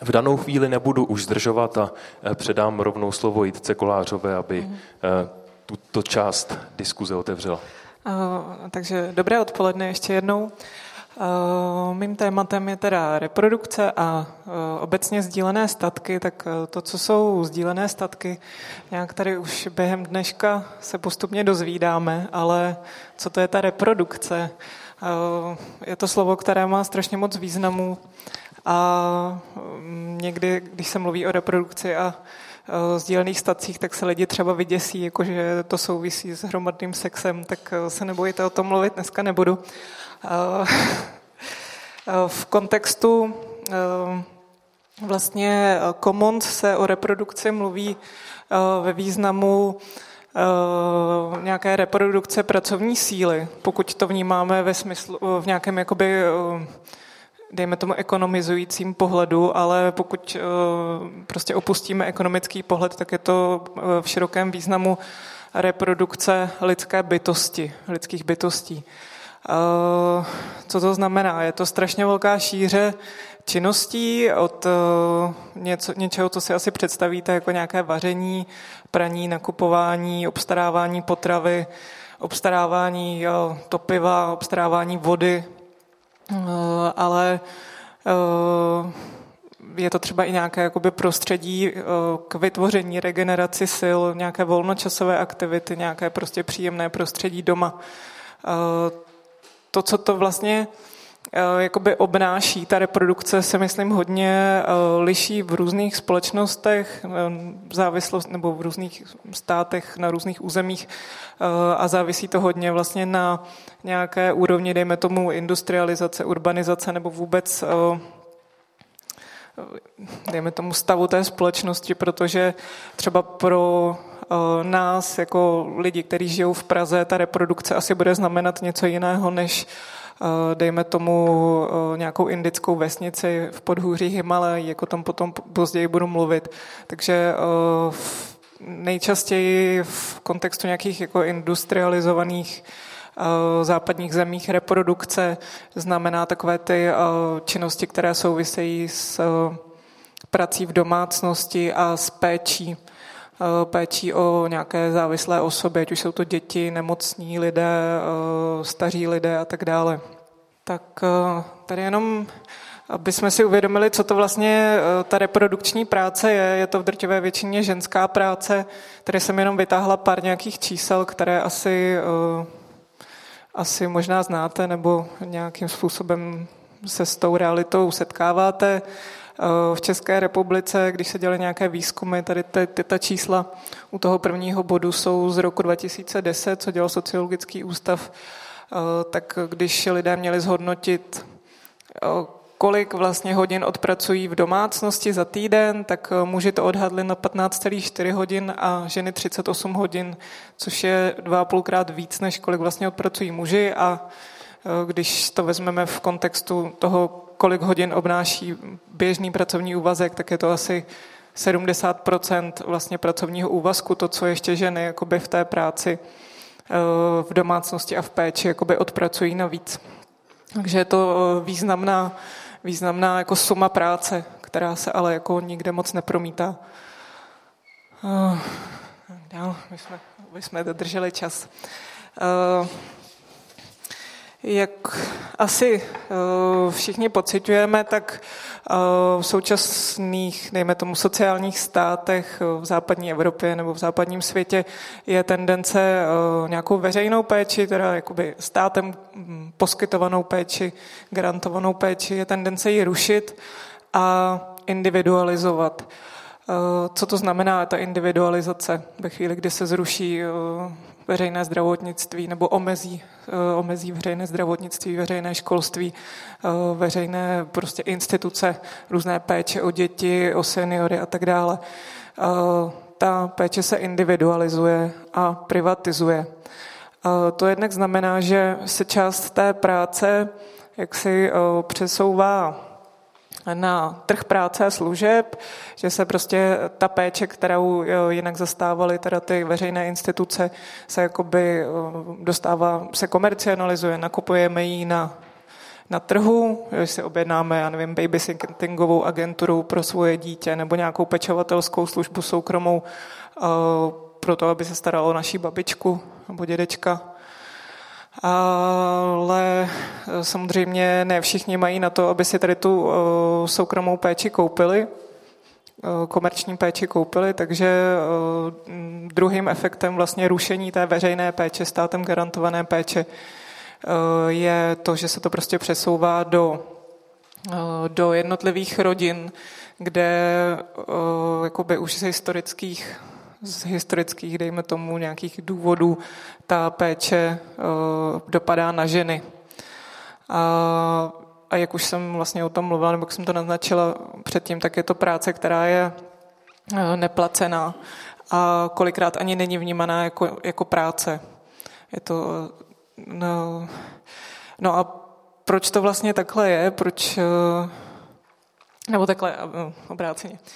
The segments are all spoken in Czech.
v danou chvíli nebudu už zdržovat a předám rovnou slovo Jitce Kolářové, aby mm. tuto část diskuze otevřela. Uh, takže dobré odpoledne ještě jednou. Uh, mým tématem je teda reprodukce a uh, obecně sdílené statky, tak to, co jsou sdílené statky, nějak tady už během dneška se postupně dozvídáme, ale co to je ta reprodukce? Je to slovo, které má strašně moc významů a mm, někdy, když se mluví o reprodukci a sdílených stacích, tak se lidi třeba vyděsí, jakože to souvisí s hromadným sexem, tak e, se nebojte o tom mluvit, dneska nebudu. V kontextu e, vlastně Commons se o reprodukci mluví e, ve významu nějaké reprodukce pracovní síly, pokud to vnímáme ve smyslu, v nějakém jakoby dejme tomu ekonomizujícím pohledu, ale pokud eh, prostě opustíme ekonomický pohled, tak je to eh, v širokém významu reprodukce lidské bytosti, lidských bytostí. Eh, co to znamená? Je to strašně velká šíře činností od něco, něčeho, co si asi představíte jako nějaké vaření, praní, nakupování, obstarávání potravy, obstarávání topiva, obstarávání vody, ale eh, je to třeba i nějaké jakoby prostředí eh, k vytvoření, regeneraci sil, nějaké volnočasové aktivity, nějaké prostě příjemné prostředí doma. To, co to vlastně jakoby obnáší, ta reprodukce se myslím hodně liší v různých společnostech, v závislost nebo v různých státech, na různých územích a závisí to hodně vlastně na nějaké úrovni, dejme tomu industrializace, urbanizace nebo vůbec eh, dejme tomu stavu té společnosti, protože třeba pro eh, nás jako lidi, kteří žijou v Praze, ta reprodukce asi bude znamenat něco jiného, než eh, dejme tomu nějakou indickou vesnici v podhůří Himalaj, jako tam potom později budu mluvit. Takže nejčastěji v kontextu nějakých jako industrializovaných Eh, západních zemích reprodukce znamená takové ty eh, činnosti, které souvisejí s eh, prací v domácnosti a s péčí péčí o nějaké závislé osoby, ať už jsou to děti, nemocní lidé, staří lidé a tak dále. Tak tady jenom, aby jsme si uvědomili, co to vlastně ta reprodukční práce je. Je to v drtivé většině ženská práce. Tady jsem jenom vytáhla pár nějakých čísel, které asi asi možná znáte nebo nějakým způsobem se s tou realitou setkáváte. Eh, v České republice, když se dělaly nějaké výzkumy, tady ty, ty, ta čísla u toho prvního bodu jsou z roku 2010, co dělal sociologický ústav, eh, tak když lidé měli zhodnotit, eh, kolik vlastně hodin odpracují v domácnosti za týden, tak muži to odhadli na 15,4 hodin a ženy 38 hodin, což je dva a půlkrát víc, než kolik vlastně odpracují muži a když to vezmeme v kontextu toho, kolik hodin obnáší běžný pracovní úvazek, tak je to asi 70% vlastně pracovního úvazku, to, co ještě ženy jakoby v té práci eh, v domácnosti a v péči jakoby odpracují navíc. Takže je to významná významná jako suma práce, která se ale jako nikde moc nepromítá. Uh, dál, my jsme, my jsme dodrželi čas. Jak asi uh, všichni pocitujeme, tak v současných, dejme tomu, sociálních státech v západní Evropě nebo v západním světě je tendence nějakou veřejnou péči, teda jakoby státem mm, poskytovanou péči, garantovanou péči, je tendence ji rušit a individualizovat. Co to znamená ta individualizace ve chvíli, kdy se zruší veřejné zdravotnictví nebo omezí, eh, omezí veřejné zdravotnictví, veřejné školství, eh, veřejné prostě instituce, různé péče o děti, o seniory a tak dále. Eh, ta péče se individualizuje a privatizuje. To jednak znamená, že se část té práce jak si přesouvá na trh práce a služeb, že se prostě ta péče, kterou jinak zastávaly teda ty veřejné instituce, se jakoby dostává, se komercionalizuje, nakupujeme ji na na trhu, když si objednáme, já nevím, babysittingovou agenturu pro svoje dítě nebo nějakou pečovatelskou službu soukromou uh, pro to, aby se staralo o naší babičku nebo dědečka. Ale samozřejmě ne všichni mají na to, aby si tady tu uh, soukromou péči koupili, uh, komerční péči koupili, takže druhým efektem vlastně rušení té veřejné péče, státem garantované péče, Eh, je to, že se to prostě přesouvá do, eh, do jednotlivých rodin, kde eh, jakoby už z historických z historických, dejme tomu, nějakých důvodů ta péče dopadá na ženy. A, a jak už jsem vlastně o tom mluvila, nebo jak jsem to naznačila předtím, tak je to práce, která je neplacená a kolikrát ani není vnímaná jako, jako práce. Je to No, no a proč to vlastně takhle je? Proč, eh, nebo takhle eh, obráceně.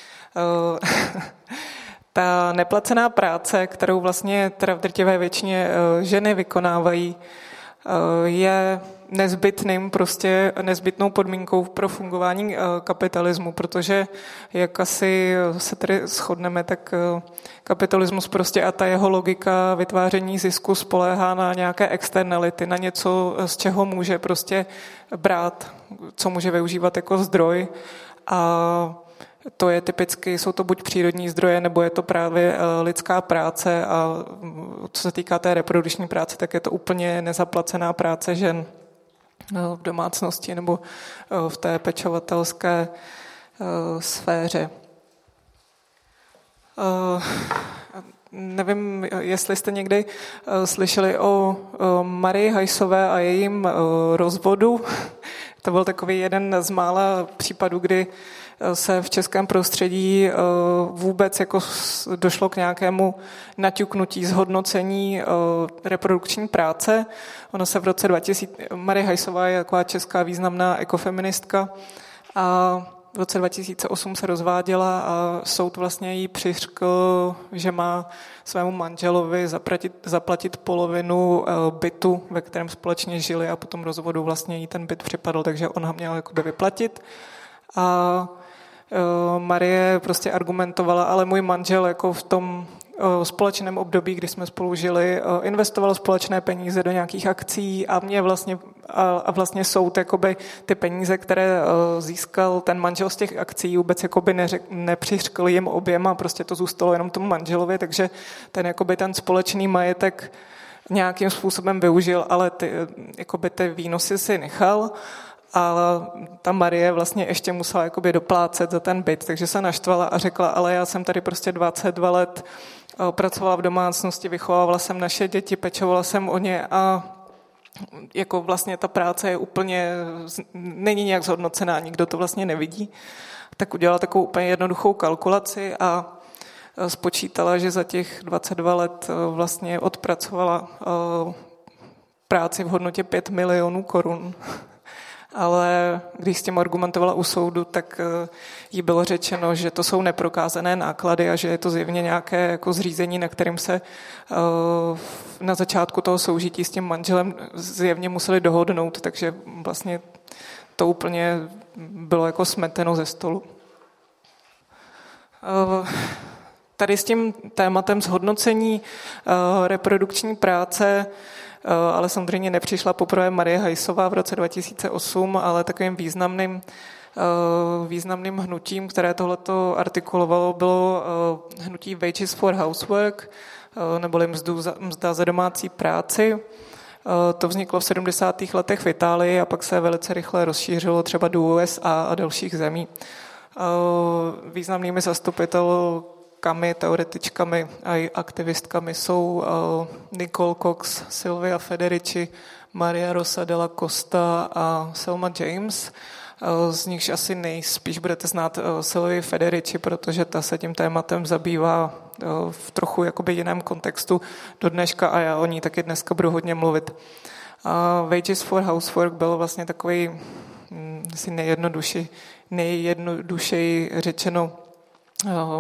Eh, ta neplacená práce, kterou vlastně teda v drtivé většině ženy vykonávají, je nezbytným, prostě nezbytnou podmínkou pro fungování eh, kapitalismu, protože jak asi se tady shodneme, tak eh, kapitalismus prostě a ta jeho logika vytváření zisku spoléhá na nějaké externality, na něco, z čeho může prostě brát, co může využívat jako zdroj. A to je typicky, jsou to buď přírodní zdroje, nebo je to právě eh, lidská práce a mm, co se týká té reprodukční práce, tak je to úplně nezaplacená práce žen. No, v domácnosti nebo eh, v té pečovatelské eh, sféře. Eh, nevím, jestli jste někdy slyšeli o Marii Hajsové a jejím rozvodu. To byl takový jeden z mála případů, kdy se v českém prostředí eh, vůbec jako došlo k nějakému naťuknutí, zhodnocení eh, reprodukční práce. Ono se v roce 2000, Marie Hajsová je taková česká významná ekofeministka a v roce 2008 se rozváděla a soud vlastně jí přiřkl, že má svému manželovi zaplatit, zaplatit polovinu eh, bytu, ve kterém společně žili a potom rozvodu vlastně jí ten byt připadl, takže on ho měl jakoby vyplatit. A Marie prostě argumentovala, ale můj manžel jako v tom eh, společném období, kdy jsme spolu žili, eh, investoval společné peníze do nějakých akcí a mě vlastně, a vlastně soud jakoby ty peníze, které získal ten manžel z těch akcí, vůbec jakoby nepřiřkl jim oběma, prostě to zůstalo jenom tomu manželovi, takže ten, jakoby ten společný majetek nějakým způsobem využil, ale ty, jakoby ty výnosy si nechal a ta Marie vlastně ještě musela jakoby doplácet za ten byt, takže se naštvala a řekla, ale já jsem tady prostě 22 let eh, pracovala v domácnosti, vychovávala jsem naše děti, pečovala jsem o ně a jako vlastně ta práce je úplně, není nějak zhodnocená, nikdo to vlastně nevidí. Tak udělala takovou úplně jednoduchou kalkulaci a eh, spočítala, že za těch 22 let eh, vlastně odpracovala práci v hodnotě 5 milionů korun ale když s tím argumentovala u soudu, tak eh, jí bylo řečeno, že to jsou neprokázané náklady a že je to zjevně nějaké jako zřízení, na kterým se eh, na začátku toho soužití s tím manželem zjevně museli dohodnout, takže vlastně to úplně bylo jako smeteno ze stolu. Eh, tady s tím tématem zhodnocení reprodukční práce ale samozřejmě nepřišla poprvé Marie Hajsová v roce 2008, ale takovým významným eh, významným hnutím, které tohleto artikulovalo, bylo eh, hnutí Wages for Housework, neboli mzdu za, mzda za domácí práci. To vzniklo v 70. letech v Itálii a pak se velice rychle rozšířilo třeba do USA a dalších zemí. Významnými zastupiteli teoretičkami, teoretičkami a aktivistkami jsou uh, Nicole Cox, Sylvia Federici, Maria Rosa de la Costa a Selma James. Uh, z nichž asi nejspíš budete znát uh, Sylvie Federici, protože ta se tím tématem zabývá v trochu jakoby jiném kontextu do dneška a já o ní taky dneska budu hodně mluvit. Uh, Wages for Housework byl vlastně takový hm, asi nejjednodušeji řečeno Eh,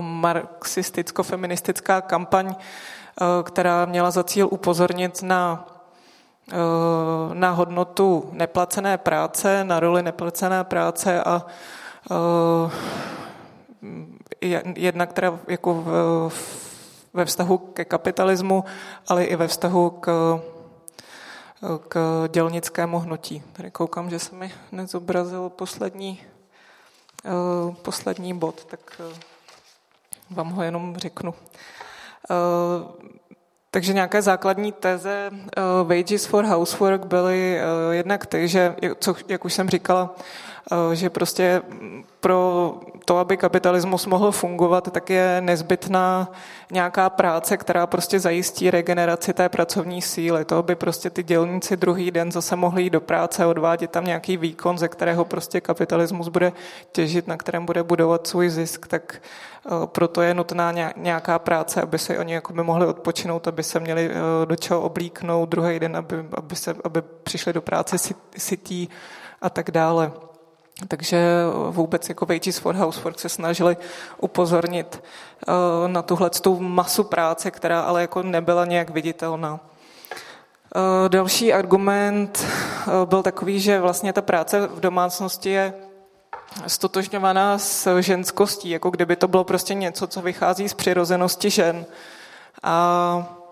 marxisticko-feministická kampaň, eh, která měla za cíl upozornit na na hodnotu neplacené práce, na roli neplacené práce a jedna, která jako v, ve vztahu ke kapitalismu, ale i ve vztahu k, k dělnickému hnutí. Tady koukám, že se mi nezobrazil poslední, poslední bod, tak vám ho jenom řeknu. Takže nějaké základní teze uh, Wages for Housework byly uh, jednak ty, že, co, jak už jsem říkala, že prostě pro to, aby kapitalismus mohl fungovat, tak je nezbytná nějaká práce, která prostě zajistí regeneraci té pracovní síly. To, aby prostě ty dělníci druhý den zase mohli jít do práce, odvádět tam nějaký výkon, ze kterého prostě kapitalismus bude těžit, na kterém bude budovat svůj zisk, tak eh, proto je nutná nějaká práce, aby se oni jako by mohli odpočinout, aby se měli eh, do čeho oblíknout druhý den, aby, aby, se, aby přišli do práce sytí a tak dále. Takže vůbec jako Wages for Housework se snažili upozornit eh, na tuhle tu masu práce, která ale jako nebyla nějak viditelná. Eh, další argument eh, byl takový, že vlastně ta práce v domácnosti je stotožňovaná s ženskostí, jako kdyby to bylo prostě něco, co vychází z přirozenosti žen. A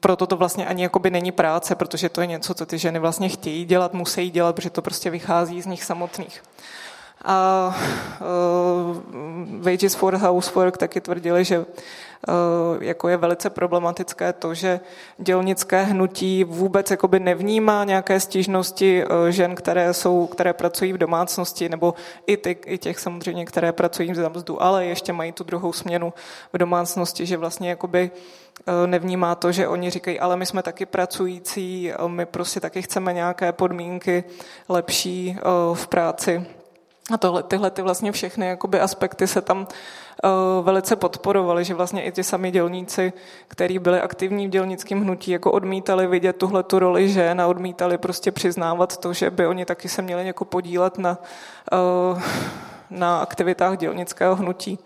proto to vlastně ani jakoby není práce, protože to je něco, co ty ženy vlastně chtějí dělat, musí dělat, protože to prostě vychází z nich samotných. A uh, Wages for Housework taky tvrdili, že uh, jako je velice problematické to, že dělnické hnutí vůbec jakoby nevnímá nějaké stížnosti uh, žen, které, jsou, které pracují v domácnosti, nebo i, ty, i těch samozřejmě, které pracují za mzdu, ale ještě mají tu druhou směnu v domácnosti, že vlastně jakoby Eh, nevnímá to, že oni říkají, ale my jsme taky pracující, eh, my prostě taky chceme nějaké podmínky lepší eh, v práci. A tohle, tyhle ty vlastně všechny jakoby aspekty se tam velice podporovaly, že vlastně i ti sami dělníci, kteří byli aktivní v dělnickém hnutí, jako odmítali vidět tuhle tu roli žen a odmítali prostě přiznávat to, že by oni taky se měli jako podílet na, na aktivitách dělnického hnutí.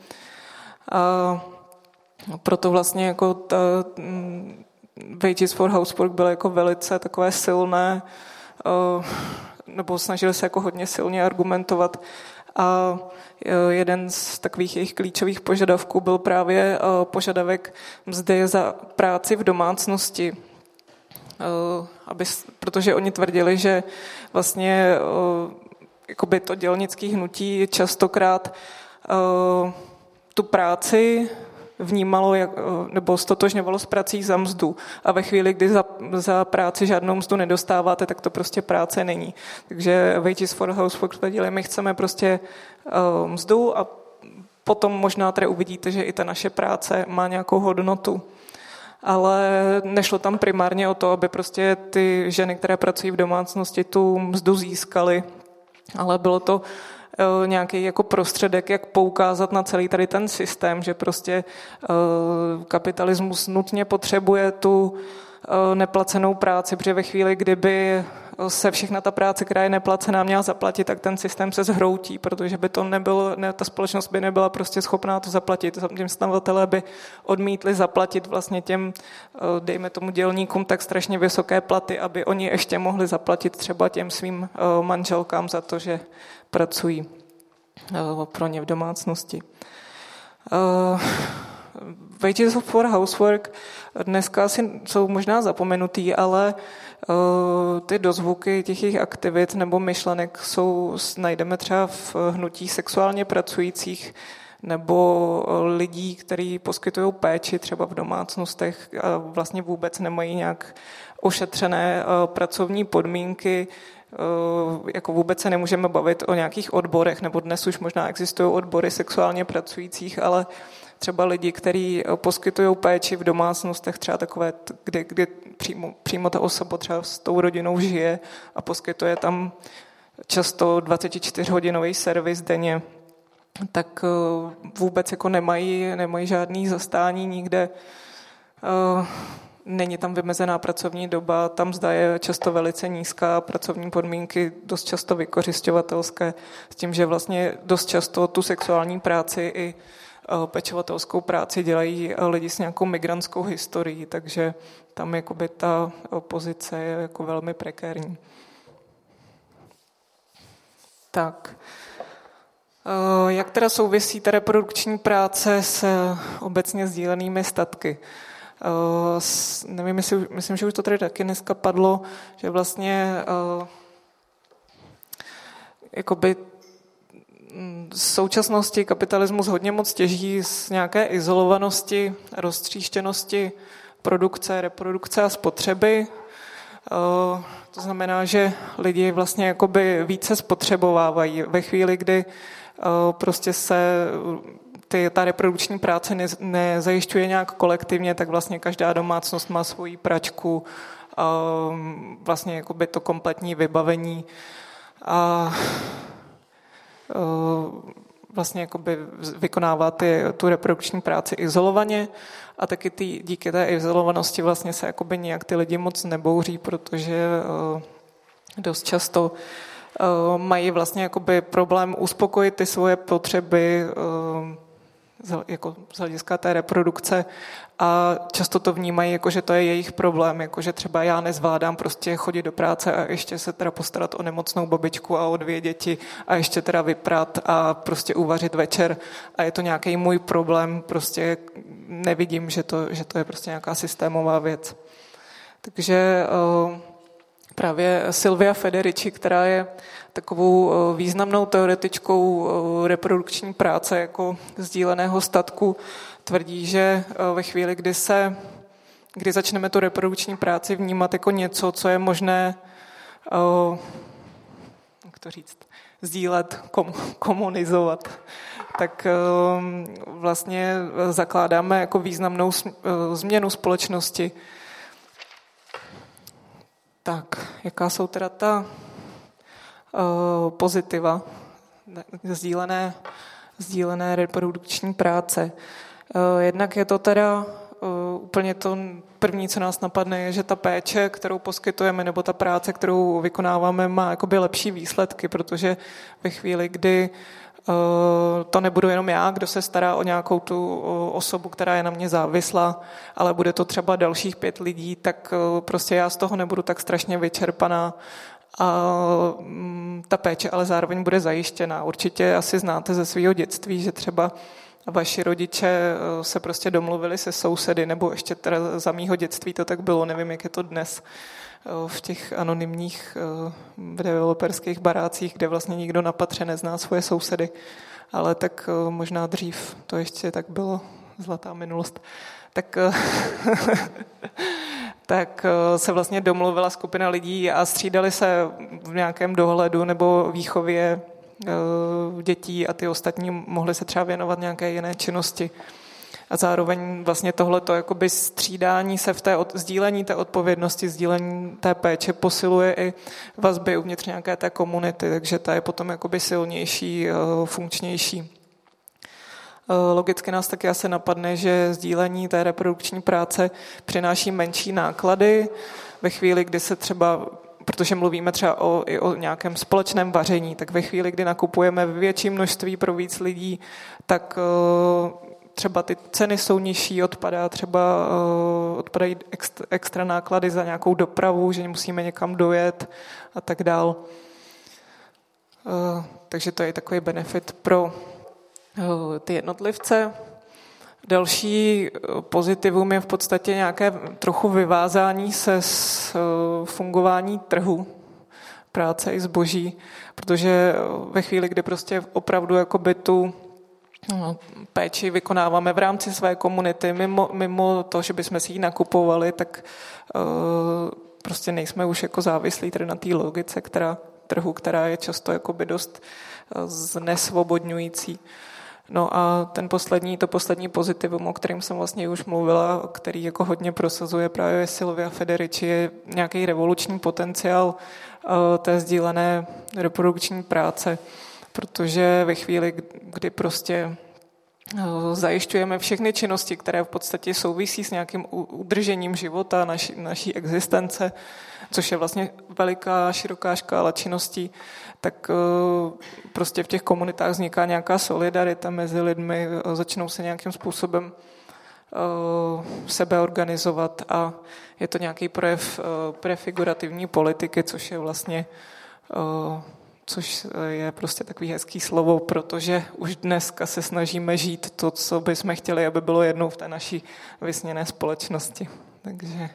Proto vlastně jako ta, mm, Wages for Housework bylo jako velice takové silné, eh, nebo snažili se jako hodně silně argumentovat. A eh, jeden z takových jejich klíčových požadavků byl právě eh, požadavek mzdy za práci v domácnosti. Aby, protože oni tvrdili, že vlastně jakoby to dělnické hnutí častokrát tu práci vnímalo jak, nebo stotožňovalo s prací za mzdu. A ve chvíli, kdy za, za práci žádnou mzdu nedostáváte, tak to prostě práce není. Takže Wages for Housework tvrdili, my chceme prostě uh, mzdu a potom možná tady uvidíte, že i ta naše práce má nějakou hodnotu. Ale nešlo tam primárně o to, aby prostě ty ženy, které pracují v domácnosti, tu mzdu získaly, ale bylo to Eh, nějaký jako prostředek, jak poukázat na celý tady ten systém, že prostě eh, kapitalismus nutně potřebuje tu eh, neplacenou práci, protože ve chvíli, kdyby se všechna ta práce, která je neplacená, měla zaplatit, tak ten systém se zhroutí, protože by to nebylo, ne, ta společnost by nebyla prostě schopná to zaplatit. Těm stavatelé by odmítli zaplatit vlastně těm, dejme tomu dělníkům, tak strašně vysoké platy, aby oni ještě mohli zaplatit třeba těm svým manželkám za to, že pracují eh, pro ně v domácnosti. Eh, Wages for Housework dneska asi jsou možná zapomenutý, ale eh, ty dozvuky těch jejich aktivit nebo myšlenek jsou, najdeme třeba v hnutí sexuálně pracujících nebo lidí, kteří poskytují péči třeba v domácnostech a vlastně vůbec nemají nějak ošetřené pracovní podmínky, Eh, jako vůbec se nemůžeme bavit o nějakých odborech, nebo dnes už možná existují odbory sexuálně pracujících, ale třeba lidi, kteří eh, poskytují péči v domácnostech, třeba takové, kde, kde přímo, přímo ta osoba třeba s tou rodinou žije a poskytuje tam často 24-hodinový servis denně, tak eh, vůbec jako nemají, nemají žádný zastání nikde. Není tam vymezená pracovní doba, tam zda je často velice nízká, pracovní podmínky dost často vykořišťovatelské, s tím, že vlastně dost často tu sexuální práci i pečovatelskou práci dělají lidi s nějakou migrantskou historií, takže tam jakoby ta pozice je jako velmi prekérní. Tak. Jak teda souvisí ta reprodukční práce s obecně sdílenými statky? Nevím, jestli, myslím, že už to tady taky dneska padlo, že vlastně jakoby v současnosti kapitalismus hodně moc těží z nějaké izolovanosti, roztříštěnosti produkce, reprodukce a spotřeby. Eh, to znamená, že lidi vlastně jakoby více spotřebovávají ve chvíli, kdy eh, prostě se ty, ta reprodukční práce ne, nezajišťuje nějak kolektivně, tak vlastně každá domácnost má svoji pračku, eh, vlastně jakoby to kompletní vybavení. A vlastně jakoby vykonává ty, tu reprodukční práci izolovaně a taky ty, díky té izolovanosti vlastně se jakoby nějak ty lidi moc nebouří, protože uh, dost často uh, mají vlastně jakoby problém uspokojit ty svoje potřeby jako z hlediska té reprodukce a často to vnímají jako, že to je jejich problém, jako že třeba já nezvládám prostě chodit do práce a ještě se teda postarat o nemocnou babičku a o dvě děti a ještě teda vyprat a prostě uvařit večer a je to nějaký můj problém, prostě nevidím, že to, že to je prostě nějaká systémová věc. Takže eh, právě Silvia Federici, která je takovou eh, významnou teoretičkou eh, reprodukční práce jako sdíleného statku, tvrdí, že eh, ve chvíli, kdy se kdy začneme tu reprodukční práci vnímat jako něco, co je možné jak to říct, sdílet, kom, komunizovat, tak vlastně zakládáme jako významnou změnu společnosti. Tak, jaká jsou teda ta Eh, pozitiva sdílené, sdílené reprodukční práce. Eh, jednak je to teda eh, úplně to první, co nás napadne, je, že ta péče, kterou poskytujeme, nebo ta práce, kterou vykonáváme, má jakoby lepší výsledky, protože ve chvíli, kdy to nebudu jenom já, kdo se stará o nějakou tu osobu, která je na mě závislá, ale bude to třeba dalších pět lidí, tak prostě já z toho nebudu tak strašně vyčerpaná a mm, ta péče ale zároveň bude zajištěná. Určitě asi znáte ze svého dětství, že třeba vaši rodiče eh, se prostě domluvili se sousedy, nebo ještě teda za mýho dětství to tak bylo, nevím, jak je to dnes eh, v těch anonymních eh, developerských barácích, kde vlastně nikdo na patře nezná svoje sousedy, ale tak možná dřív to ještě tak bylo, zlatá minulost. Tak tak se vlastně domluvila skupina lidí a střídali se v nějakém dohledu nebo výchově dětí a ty ostatní mohly se třeba věnovat nějaké jiné činnosti. A zároveň vlastně tohleto jakoby střídání se v té od, sdílení té odpovědnosti, sdílení té péče posiluje i vazby uvnitř nějaké té komunity, takže ta je potom jakoby silnější, eh, funkčnější. Eh, logicky nás taky asi napadne, že sdílení té reprodukční práce přináší menší náklady ve chvíli, kdy se třeba protože mluvíme třeba o, i o nějakém společném vaření, tak ve chvíli, kdy nakupujeme větší množství pro víc lidí, tak eh, třeba ty ceny jsou nižší, odpadá třeba eh, odpadají extra, náklady za nějakou dopravu, že musíme někam dojet a tak dál. Takže to je takový benefit pro Eh, ty jednotlivce. Další eh, pozitivum je v podstatě nějaké trochu vyvázání se z eh, fungování trhu práce i zboží, protože ve chvíli, kdy prostě opravdu jakoby tu no, péči vykonáváme v rámci své komunity, mimo, mimo to, že bychom si ji nakupovali, tak prostě nejsme už jako závislí tady na té logice, která trhu, která je často jakoby dost znesvobodňující. No a ten poslední, to poslední pozitivum, o kterém jsem vlastně už mluvila, který jako hodně prosazuje právě Silvia Federici, je nějaký revoluční potenciál eh, té sdílené reprodukční práce, protože ve chvíli, kdy prostě zajišťujeme všechny činnosti, které v podstatě souvisí s nějakým udržením života, naší, naší existence, což je vlastně veliká, široká škála činností, tak prostě v těch komunitách vzniká nějaká solidarita mezi lidmi, začnou se nějakým způsobem sebeorganizovat a je to nějaký projev prefigurativní politiky, což je vlastně což je prostě takový hezký slovo, protože už dneska se snažíme žít to, co bychom chtěli, aby bylo jednou v té naší vysněné společnosti. Takže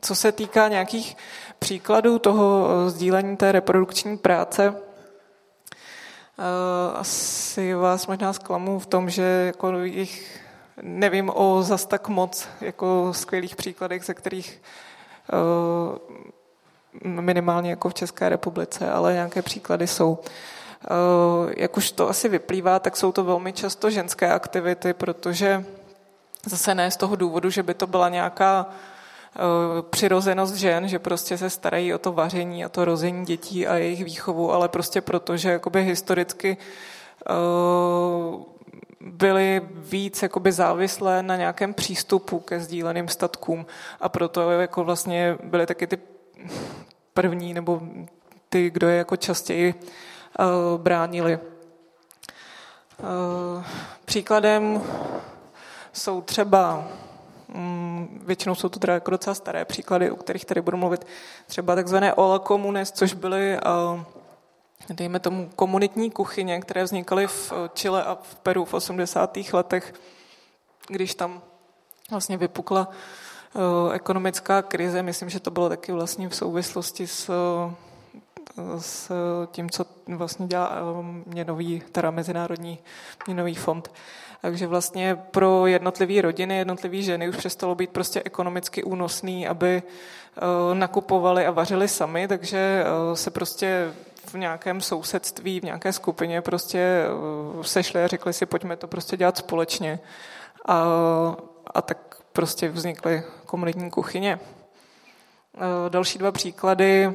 co se týká nějakých příkladů toho sdílení té reprodukční práce, asi vás možná zklamu v tom, že jako jich nevím o zas tak moc jako skvělých příkladech, ze kterých minimálně jako v České republice, ale nějaké příklady jsou. Jak už to asi vyplývá, tak jsou to velmi často ženské aktivity, protože zase ne z toho důvodu, že by to byla nějaká přirozenost žen, že prostě se starají o to vaření a to rození dětí a jejich výchovu, ale prostě proto, že jakoby historicky byly víc jakoby závislé na nějakém přístupu ke sdíleným statkům a proto jako vlastně byly taky ty první nebo ty, kdo je jako častěji uh, bránili. Příkladem jsou třeba, většinou jsou to teda jako docela staré příklady, o kterých tady budu mluvit, třeba takzvané Ola Comunes, což byly uh, dejme tomu komunitní kuchyně, které vznikaly v Chile a v Peru v 80. letech, když tam vlastně vypukla Eh, ekonomická krize, myslím, že to bylo taky vlastně v souvislosti s, s tím, co vlastně dělá eh, měnový, teda Mezinárodní měnový fond. Takže vlastně pro jednotlivé rodiny, jednotlivé ženy už přestalo být prostě ekonomicky únosný, aby eh, nakupovali a vařili sami, takže se prostě v nějakém sousedství, v nějaké skupině prostě sešli a řekli si, pojďme to prostě dělat společně. A, a tak prostě vznikly komunitní kuchyně. Další dva příklady,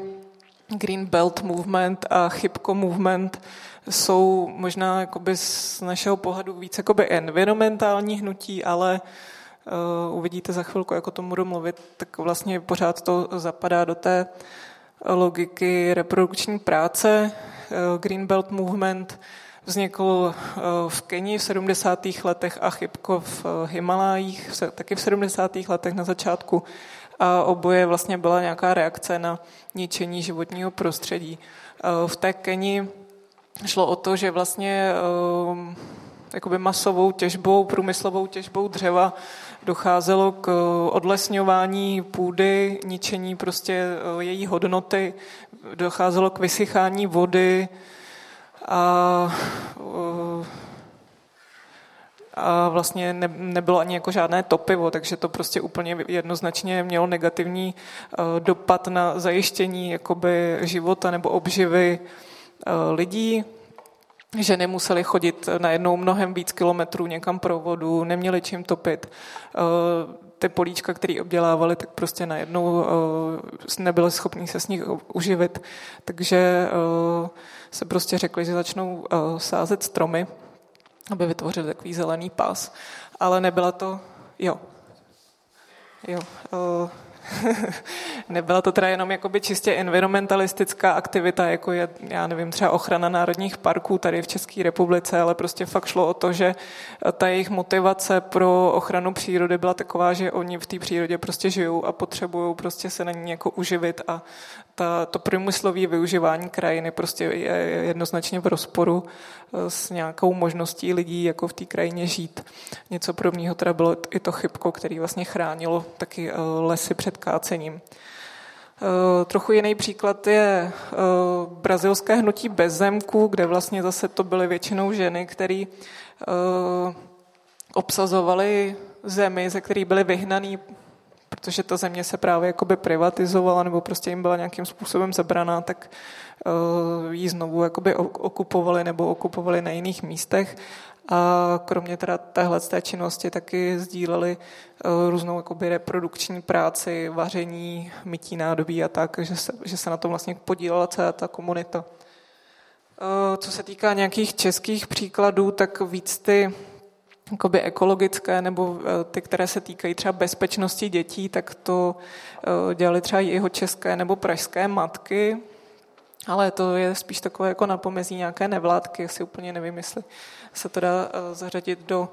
Green Belt Movement a Chipko Movement, jsou možná jakoby z našeho pohledu víc jakoby environmentální hnutí, ale uh, uvidíte za chvilku, jako tomu budu mluvit, tak vlastně pořád to zapadá do té logiky reprodukční práce. Uh, Green Belt Movement Vznikl eh, v Keni v 70. letech a Chybko v Himalájích taky v 70. letech na začátku. A oboje vlastně byla nějaká reakce na ničení životního prostředí. Eh, v té Keni šlo o to, že vlastně jakoby masovou těžbou, průmyslovou těžbou dřeva docházelo k odlesňování půdy, ničení prostě její hodnoty, docházelo k vysychání vody, a, a vlastně ne, nebylo ani jako žádné topivo, takže to prostě úplně jednoznačně mělo negativní e, dopad na zajištění jakoby života nebo obživy e, lidí. Ženy musely chodit najednou mnohem víc kilometrů někam pro vodu, neměli čím topit. E, ty políčka, které obdělávali, tak prostě najednou nebyly schopní se s nich uživit. Takže se prostě řekli, že začnou sázet stromy, aby vytvořili takový zelený pás. Ale nebyla to, jo, jo, uh, Nebyla to teda jenom jakoby čistě environmentalistická aktivita, jako je, já nevím, třeba ochrana národních parků tady v České republice, ale prostě fakt šlo o to, že ta jejich motivace pro ochranu přírody byla taková, že oni v té přírodě prostě žijou a potřebují prostě se na ní jako uživit a ta, to průmyslové využívání krajiny prostě je jednoznačně v rozporu eh, s nějakou možností lidí jako v té krajině žít. Něco podobného teda bylo i to chybko, který vlastně chránilo taky eh, lesy před kácením. Eh, trochu jiný příklad je brazilské hnutí bezzemku, kde vlastně zase to byly většinou ženy, které obsazovaly zemi, ze které byly vyhnaný protože ta země se právě jakoby privatizovala nebo prostě jim byla nějakým způsobem zabraná, tak ji znovu jakoby okupovali nebo okupovali na jiných místech. A kromě teda téhle té činnosti taky sdíleli uh, různou jakoby reprodukční práci, vaření, mytí nádobí a tak, že se, že se na tom vlastně podílela celá ta komunita. Co se týká nějakých českých příkladů, tak víc ty jakoby ekologické nebo ty, které se týkají třeba bezpečnosti dětí, tak to dělali třeba i jeho české nebo pražské matky, ale to je spíš takové jako na pomezí nějaké nevládky, si úplně nevím, jestli se to dá zařadit do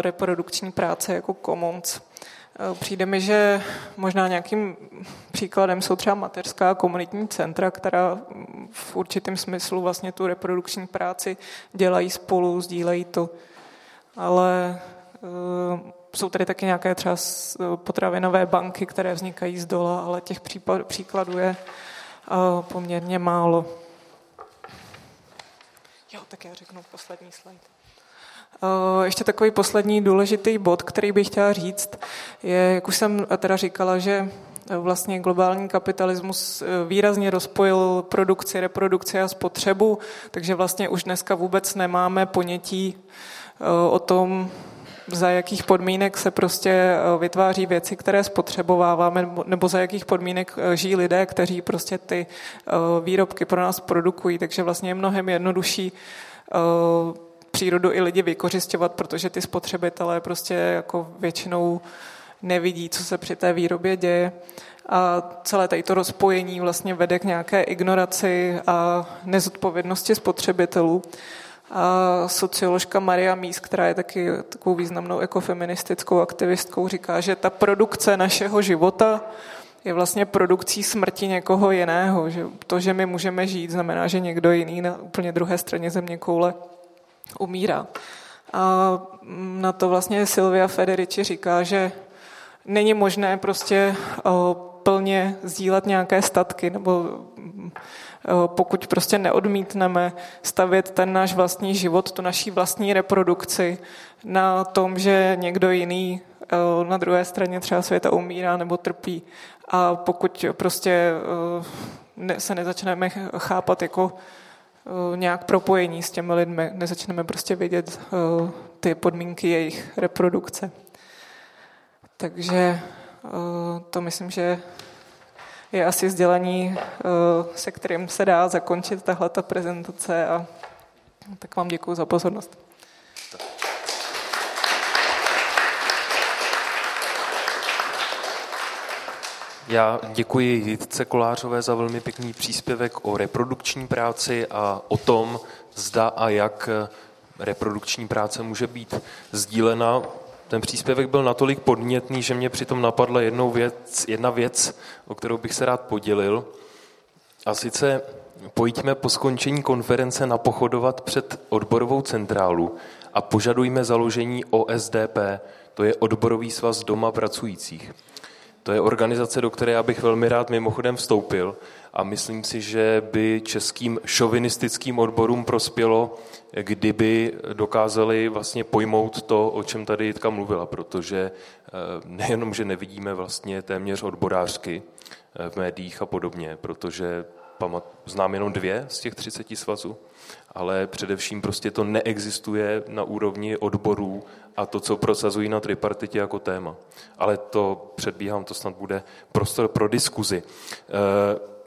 reprodukční práce jako commons. Přijde mi, že možná nějakým příkladem jsou třeba mateřská komunitní centra, která v určitém smyslu vlastně tu reprodukční práci dělají spolu, sdílejí to. Ale jsou tady taky nějaké třeba potravinové banky, které vznikají z dola, ale těch příkladů je poměrně málo. Jo, tak já řeknu poslední slide. Ještě takový poslední důležitý bod, který bych chtěla říct, je, jak už jsem teda říkala, že vlastně globální kapitalismus výrazně rozpojil produkci, reprodukci a spotřebu, takže vlastně už dneska vůbec nemáme ponětí o tom, za jakých podmínek se prostě eh, vytváří věci, které spotřebováváme, nebo za jakých podmínek eh, žijí lidé, kteří prostě ty eh, výrobky pro nás produkují. Takže vlastně je mnohem jednodušší přírodu i lidi vykořišťovat, protože ty spotřebitelé prostě jako většinou nevidí, co se při té výrobě děje. A celé tady to rozpojení vlastně vede k nějaké ignoraci a nezodpovědnosti spotřebitelů. A socioložka Maria Mies, která je taky takovou významnou ekofeministickou aktivistkou, říká, že ta produkce našeho života je vlastně produkcí smrti někoho jiného. Že to, že my můžeme žít, znamená, že někdo jiný na úplně druhé straně země koule umírá. A na to vlastně Silvia Federici říká, že není možné prostě plně sdílet nějaké statky nebo pokud prostě neodmítneme stavět ten náš vlastní život, tu naší vlastní reprodukci na tom, že někdo jiný eh, na druhé straně třeba světa umírá nebo trpí. A pokud prostě eh, se nezačneme chápat jako nějak propojení s těmi lidmi, nezačneme prostě vědět ty podmínky jejich reprodukce. Takže to myslím, že je asi sdělení, eh, se kterým se dá zakončit tahle ta prezentace a tak vám děkuji za pozornost. Já děkuji Jitce Kolářové za velmi pěkný příspěvek o reprodukční práci a o tom, zda a jak reprodukční práce může být sdílena ten příspěvek byl natolik podnětný, že mě přitom napadla jednou věc, jedna věc, o kterou bych se rád podělil. A sice pojďme po skončení konference napochodovat před odborovou centrálu a požadujme založení OSDP, to je Odborový svaz doma pracujících. To je organizace, do které já bych velmi rád mimochodem vstoupil a myslím si, že by českým šovinistickým odborům prospělo, kdyby dokázali vlastně pojmout to, o čem tady Jitka mluvila, protože eh, nejenom, že nevidíme vlastně téměř odborářky eh, v médiích a podobně, protože znám jenom dvě z těch 30 svazů, ale především prostě to neexistuje na úrovni odborů a to, co prosazují na tripartitě jako téma. Ale to předbíhám, to snad bude prostor pro diskuzi. Eh,